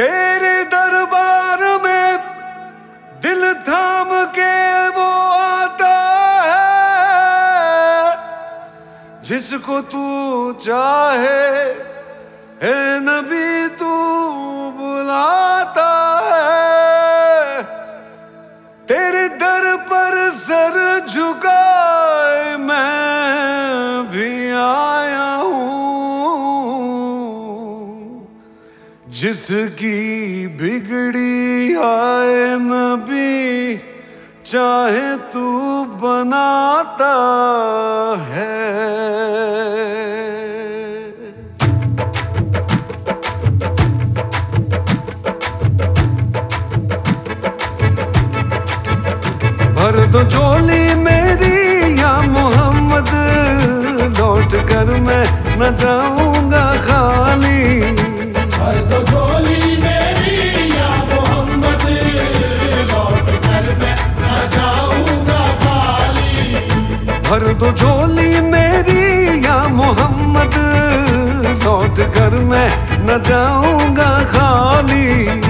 तेरे दरबार में दिल थाम के वो आता है। जिसको तू चाहे है नबी बिगड़ी आए नबी, चाहे तू बनाता है। भर दो झोली मेरी या मोहम्मद, लौट कर मैं न जाऊँगा खाली। भर दो झोली मेरी या मोहम्मद। लौट कर मैं न जाऊँगा खाली।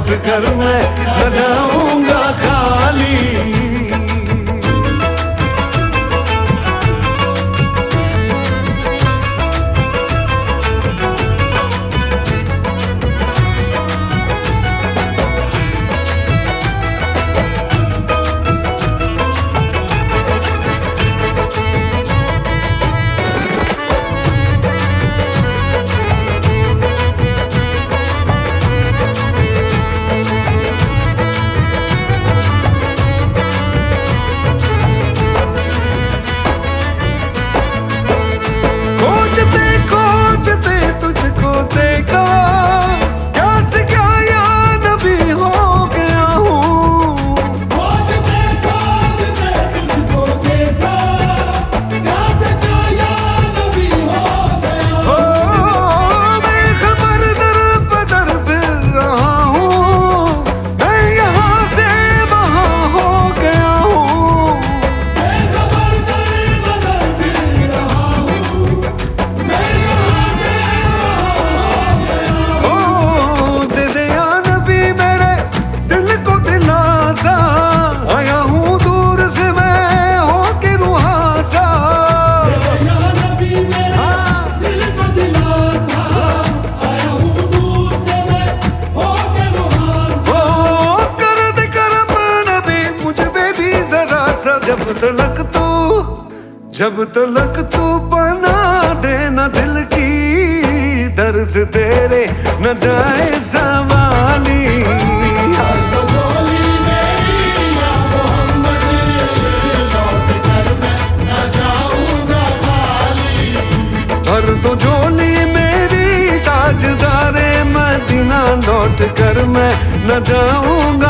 लौट कर मैं जाऊँगा खाली। जब तलक तू बना देना दिल की दर्ज तेरे न जाए जवानी। भर तो जोली मेरी, ताजदारे मैं दिना लौट कर मैं न जाऊँगा।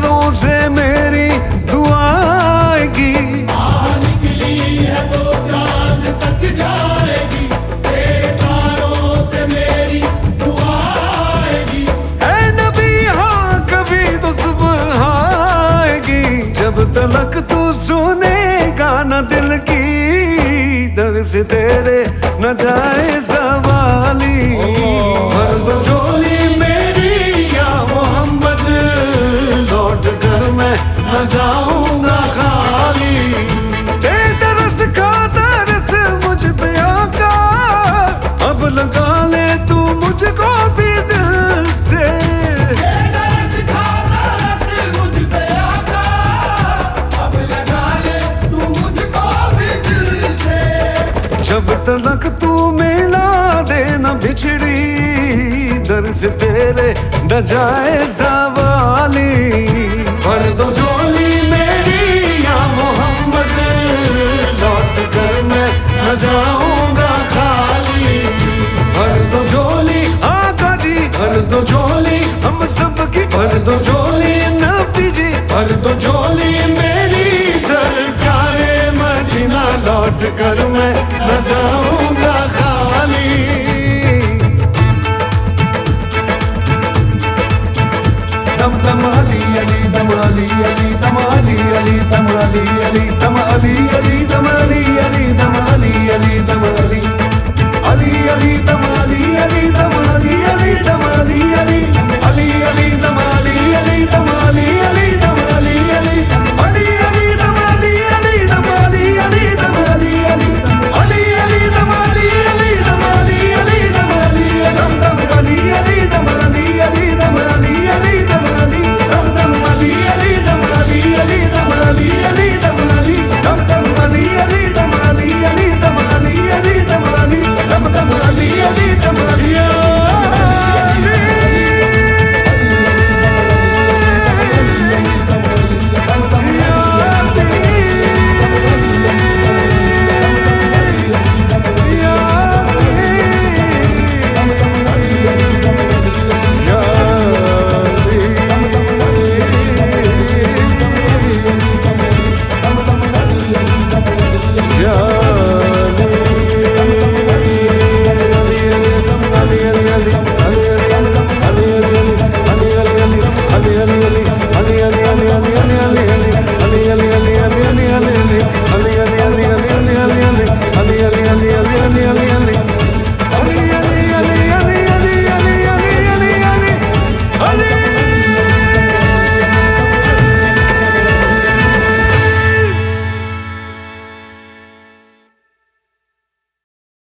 तलक तू सुनेगा न दिल की दर से तेरे न जाए सवाली। मेरी लौट कर मैं न जाऊँगा खाली। का मुझ अब लगा ले तू मुझको भी। ਤਲਕ ਤੂੰ ਮੇਲਾ ਦੇ ਨਾ ਵਿਛੜੀ ਦਰਦ ਤੇਰੇ ਦਾ ਜਾਏ